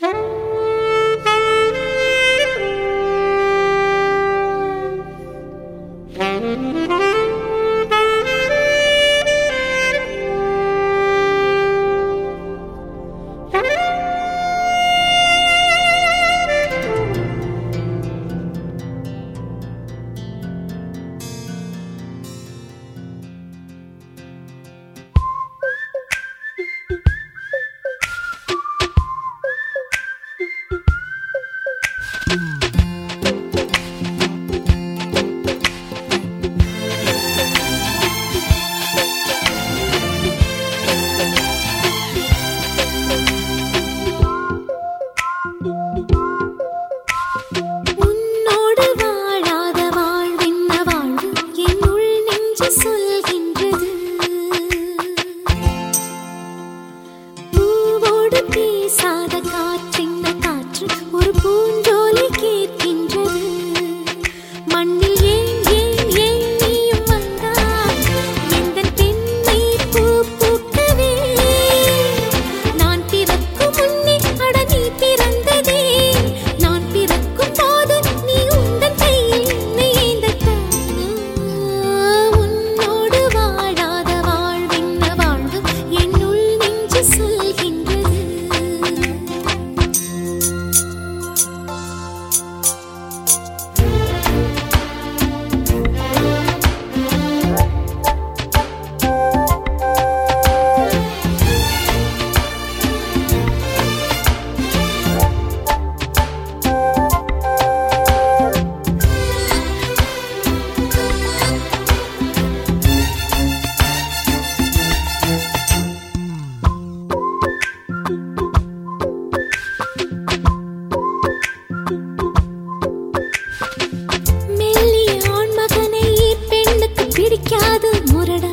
Hey. பூவோடு பேசாத காற்று சிரிக்காத முரடா.